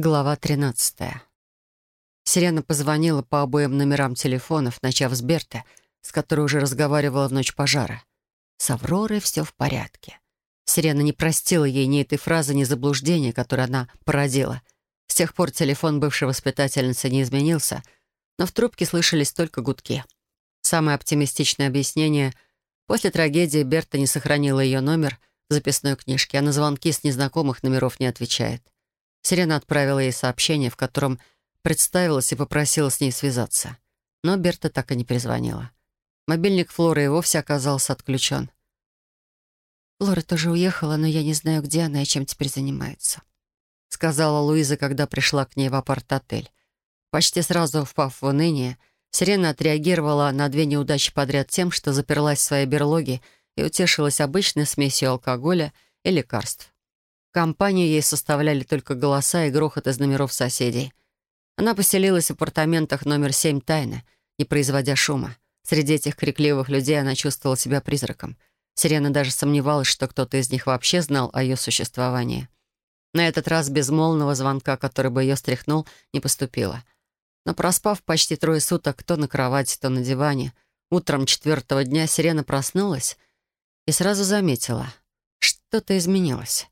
Глава 13. Сирена позвонила по обоим номерам телефонов, начав с Берты, с которой уже разговаривала в ночь пожара. С Авророй все в порядке. Сирена не простила ей ни этой фразы, ни заблуждения, которое она породила. С тех пор телефон бывшей воспитательницы не изменился, но в трубке слышались только гудки. Самое оптимистичное объяснение — после трагедии Берта не сохранила ее номер в записной книжке, а на звонки с незнакомых номеров не отвечает. Сирена отправила ей сообщение, в котором представилась и попросила с ней связаться. Но Берта так и не перезвонила. Мобильник Флоры и вовсе оказался отключен. «Флора тоже уехала, но я не знаю, где она и чем теперь занимается», — сказала Луиза, когда пришла к ней в апарт-отель. Почти сразу впав в уныние, Сирена отреагировала на две неудачи подряд тем, что заперлась в своей берлоге и утешилась обычной смесью алкоголя и лекарств. Компанию ей составляли только голоса и грохот из номеров соседей. Она поселилась в апартаментах номер семь тайно, не производя шума. Среди этих крикливых людей она чувствовала себя призраком. Сирена даже сомневалась, что кто-то из них вообще знал о ее существовании. На этот раз безмолвного звонка, который бы ее стряхнул, не поступило. Но проспав почти трое суток то на кровати, то на диване, утром четвертого дня Сирена проснулась и сразу заметила — что-то изменилось.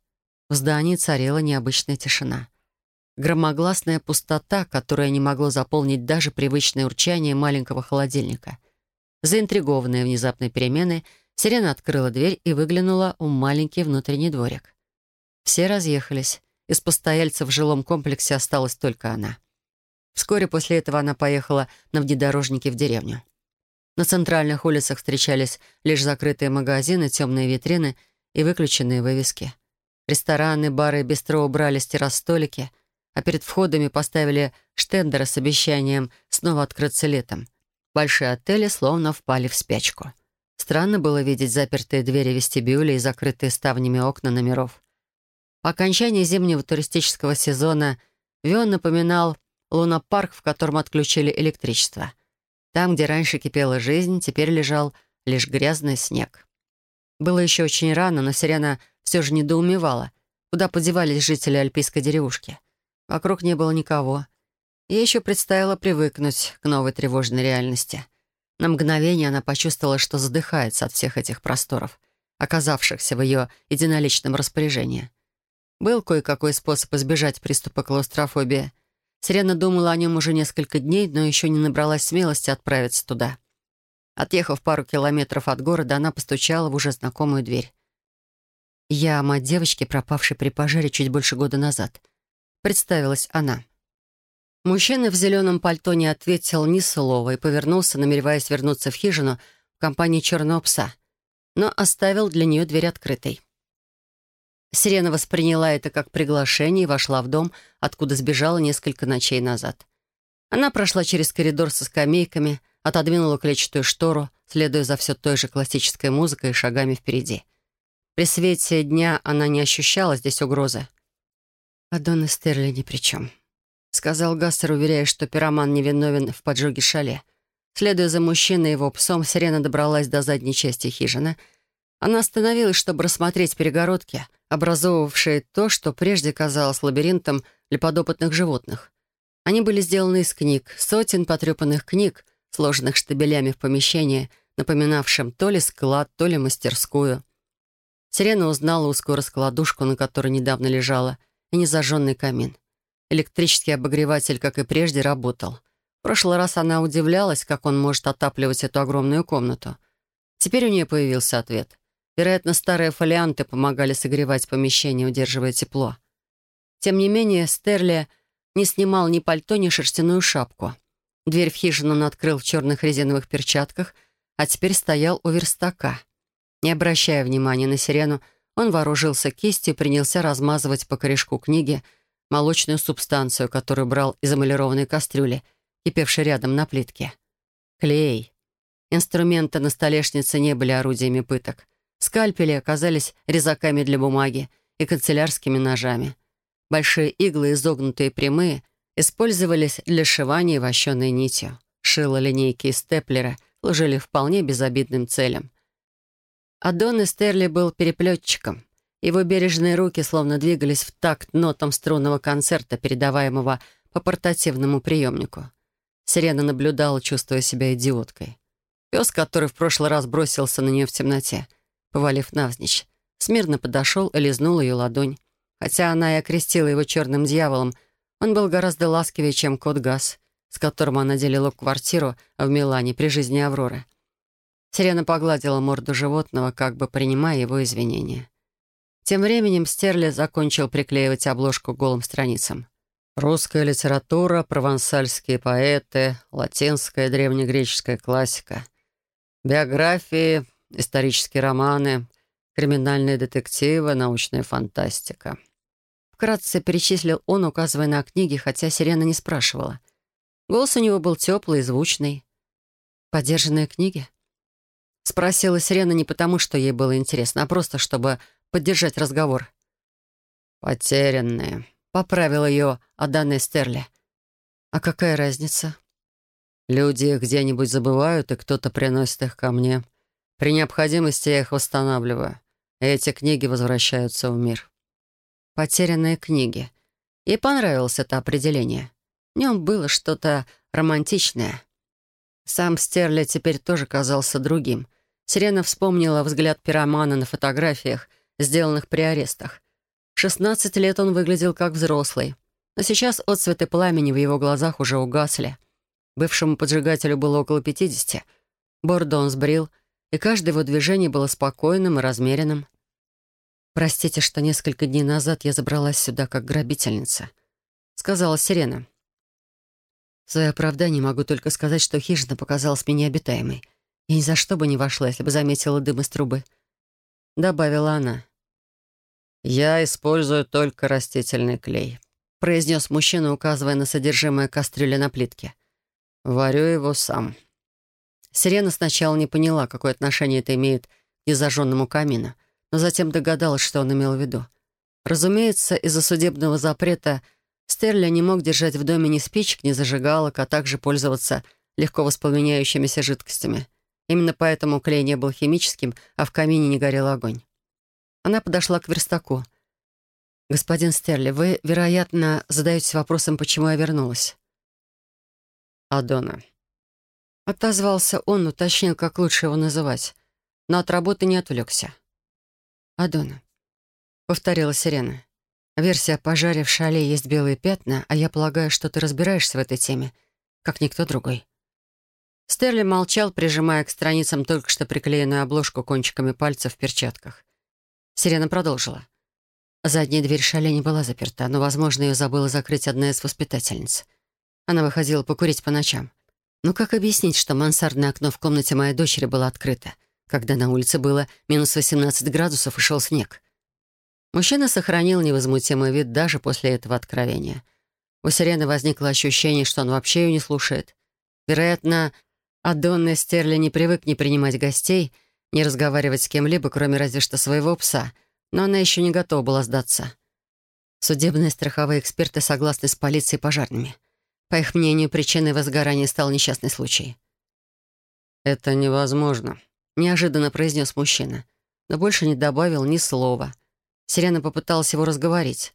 В здании царила необычная тишина. Громогласная пустота, которая не могло заполнить даже привычное урчание маленького холодильника. Заинтригованная внезапной переменой, Сирена открыла дверь и выглянула в маленький внутренний дворик. Все разъехались. Из постояльцев в жилом комплексе осталась только она. Вскоре после этого она поехала на внедорожнике в деревню. На центральных улицах встречались лишь закрытые магазины, темные витрины и выключенные вывески — Рестораны, бары и бистро убрали с террас столики, а перед входами поставили штендеры с обещанием снова открыться летом. Большие отели словно впали в спячку. Странно было видеть запертые двери вестибюля и закрытые ставнями окна номеров. По окончании зимнего туристического сезона Вион напоминал лунопарк, в котором отключили электричество. Там, где раньше кипела жизнь, теперь лежал лишь грязный снег. Было еще очень рано, но Сирена все же недоумевала, куда подевались жители альпийской деревушки. Вокруг не было никого. Ей еще предстояло привыкнуть к новой тревожной реальности. На мгновение она почувствовала, что задыхается от всех этих просторов, оказавшихся в ее единоличном распоряжении. Был кое-какой способ избежать приступа клаустрофобии. Сирена думала о нем уже несколько дней, но еще не набралась смелости отправиться туда. Отъехав пару километров от города, она постучала в уже знакомую дверь. «Я мать девочки, пропавшей при пожаре чуть больше года назад», — представилась она. Мужчина в зеленом пальто не ответил ни слова и повернулся, намереваясь вернуться в хижину в компании черного пса, но оставил для нее дверь открытой. Сирена восприняла это как приглашение и вошла в дом, откуда сбежала несколько ночей назад. Она прошла через коридор со скамейками, отодвинула клетчатую штору, следуя за все той же классической музыкой и шагами впереди — при свете дня она не ощущала здесь угрозы. «А Донна Стерли ни при чем», — сказал Гастер, уверяя, что пироман невиновен в поджоге шале. Следуя за мужчиной и его псом, Сирена добралась до задней части хижины. Она остановилась, чтобы рассмотреть перегородки, образовывавшие то, что прежде казалось лабиринтом для подопытных животных. Они были сделаны из книг, сотен потрепанных книг, сложенных штабелями в помещении, напоминавшем то ли склад, то ли мастерскую. Сирена узнала узкую раскладушку, на которой недавно лежала, и незажженный камин. Электрический обогреватель, как и прежде, работал. В прошлый раз она удивлялась, как он может отапливать эту огромную комнату. Теперь у нее появился ответ. Вероятно, старые фолианты помогали согревать помещение, удерживая тепло. Тем не менее, Стерли не снимал ни пальто, ни шерстяную шапку. Дверь в хижину он открыл в черных резиновых перчатках, а теперь стоял у верстака — не обращая внимания на сирену, он вооружился кистью и принялся размазывать по корешку книги молочную субстанцию, которую брал из эмалированной кастрюли, кипевшей рядом на плитке. Клей. Инструменты на столешнице не были орудиями пыток. Скальпели оказались резаками для бумаги и канцелярскими ножами. Большие иглы, изогнутые прямые, использовались для сшивания вощеной нитью. Шило, линейки и степлеры служили вполне безобидным целям. А Дон Эстерли был переплетчиком. Его бережные руки словно двигались в такт нотам струнного концерта, передаваемого по портативному приемнику. Сирена наблюдала, чувствуя себя идиоткой. Пес, который в прошлый раз бросился на нее в темноте, повалив навзничь, смирно подошел и лизнул ее ладонь. Хотя она и окрестила его черным дьяволом, он был гораздо ласковее, чем кот Газ, с которым она делила квартиру в Милане при жизни Авроры. Сирена погладила морду животного, как бы принимая его извинения. Тем временем Стерли закончил приклеивать обложку голым страницам. Русская литература, провансальские поэты, латинская древнегреческая классика, биографии, исторические романы, криминальные детективы, научная фантастика. Вкратце перечислил он, указывая на книги, хотя Сирена не спрашивала. Голос у него был теплый и звучный. «Подержанные книги?» Спросила Сирена не потому, что ей было интересно, а просто, чтобы поддержать разговор. «Потерянные», — поправил ее Аданне Стерли. «А какая разница?» «Люди их где-нибудь забывают, и кто-то приносит их ко мне. При необходимости я их восстанавливаю. Эти книги возвращаются в мир. «Потерянные книги». Ей понравилось это определение. В нем было что-то романтичное. Сам Стерли теперь тоже казался другим. Сирена вспомнила взгляд пиромана на фотографиях, сделанных при арестах. В 16 лет он выглядел как взрослый. Но сейчас отцветы пламени в его глазах уже угасли. Бывшему поджигателю было около 50. Бордо он сбрил — и каждое его движение было спокойным и размеренным. «Простите, что несколько дней назад я забралась сюда как грабительница», — сказала Сирена. В свое оправдание могу только сказать, что хижина показалась мне необитаемой. Я ни за что бы не вошла, если бы заметила дым из трубы. Добавила она. «Я использую только растительный клей», — произнес мужчина, указывая на содержимое кастрюли на плитке. «Варю его сам». Сирена сначала не поняла, какое отношение это имеет к незажженному камину, но затем догадалась, что он имел в виду. Разумеется, из-за судебного запрета Стерли не мог держать в доме ни спичек, ни зажигалок, а также пользоваться легко воспламеняющимися жидкостями. Именно поэтому клей не был химическим, а в камине не горел огонь. Она подошла к верстаку. «Господин Стерли, вы, вероятно, задаетесь вопросом, почему я вернулась?» «Адона, Отозвался он, уточнил, как лучше его называть, но от работы не отвлекся. «Адона», — повторила Сирена. «Версия о пожаре в шале есть белые пятна, а я полагаю, что ты разбираешься в этой теме, как никто другой». Стерли молчал, прижимая к страницам только что приклеенную обложку кончиками пальцев в перчатках. Сирена продолжила. Задняя дверь шале не была заперта, но, возможно, ее забыла закрыть одна из воспитательниц. Она выходила покурить по ночам. Ну как объяснить, что мансардное окно в комнате моей дочери было открыто, когда на улице было минус 18 градусов и шел снег? Мужчина сохранил невозмутимый вид даже после этого откровения. У Сирены возникло ощущение, что он вообще ее не слушает. Вероятно, Адонна Стерли не привык не принимать гостей, не разговаривать с кем-либо, кроме разве что своего пса, но она еще не готова была сдаться. Судебные страховые эксперты согласны с полицией и пожарными — по их мнению, причиной возгорания стал несчастный случай. «Это невозможно», — неожиданно произнес мужчина, но больше не добавил ни слова. Сирена попыталась его разговорить.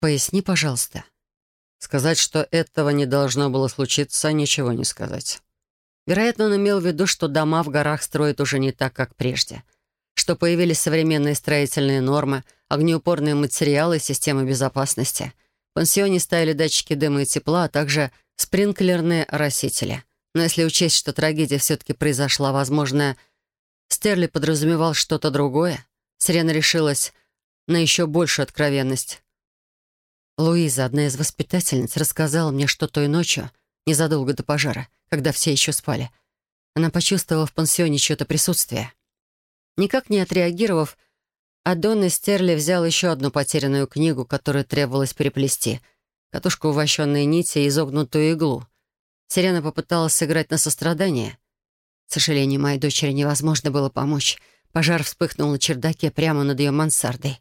«Поясни, пожалуйста». Сказать, что этого не должно было случиться, ничего не сказать. Вероятно, он имел в виду, что дома в горах строят уже не так, как прежде, что появились современные строительные нормы, огнеупорные материалы и системы безопасности — в пансионе ставили датчики дыма и тепла, а также спринклерные оросители. Но если учесть, что трагедия все-таки произошла, возможно, Стерли подразумевал что-то другое, Сирена решилась на еще большую откровенность. Луиза, одна из воспитательниц, рассказала мне, что той ночью, незадолго до пожара, когда все еще спали, она почувствовала в пансионе чье-то присутствие. Никак не отреагировав, а Донна Стерли взял еще одну потерянную книгу, которую требовалось переплести. Катушку увощенной нити и изогнутую иглу. Сирена попыталась сыграть на сострадание. К сожалению, моей дочери невозможно было помочь. Пожар вспыхнул на чердаке прямо над ее мансардой.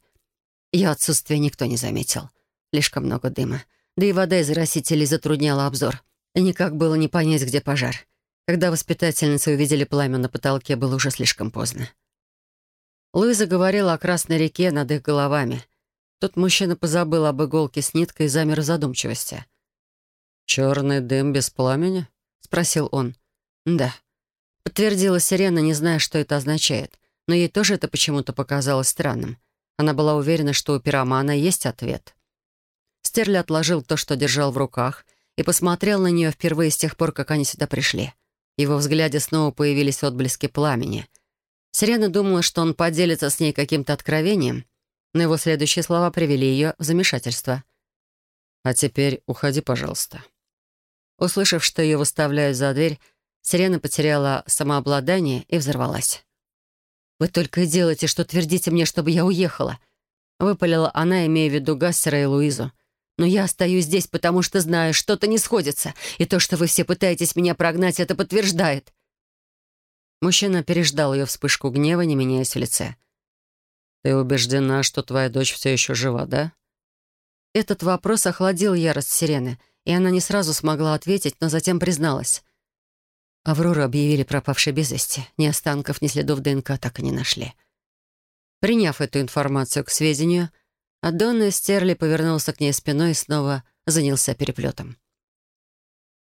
Ее отсутствие никто не заметил. Слишком много дыма. Да и вода из растителей затрудняла обзор. И никак было не понять, где пожар. Когда воспитательницы увидели пламя на потолке, было уже слишком поздно. Луиза говорила о Красной реке над их головами. Тут мужчина позабыл об иголке с ниткой и замер в задумчивости. «Черный дым без пламени?» — спросил он. «Да», — подтвердила Сирена, не зная, что это означает. Но ей тоже это почему-то показалось странным. Она была уверена, что у пиромана есть ответ. Стерли отложил то, что держал в руках, и посмотрел на нее впервые с тех пор, как они сюда пришли. Его взгляде снова появились отблески пламени. Сирена думала, что он поделится с ней каким-то откровением, но его следующие слова привели ее в замешательство. «А теперь уходи, пожалуйста». Услышав, что ее выставляют за дверь, Сирена потеряла самообладание и взорвалась. «Вы только и делаете, что твердите мне, чтобы я уехала», — выпалила она, имея в виду Гассера и Луизу. «Но я остаюсь здесь, потому что знаю, что-то не сходится, и то, что вы все пытаетесь меня прогнать, это подтверждает. Мужчина переждал ее вспышку гнева, не меняясь в лице. «Ты убеждена, что твоя дочь все еще жива, да?» Этот вопрос охладил ярость Сирены, и она не сразу смогла ответить, но затем призналась. Аврору объявили пропавшей без вести. Ни останков, ни следов ДНК так и не нашли. Приняв эту информацию к сведению, Адонна Стерли повернулся к ней спиной и снова занялся переплетом.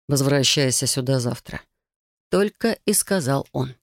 «Возвращайся сюда завтра», — только и сказал он.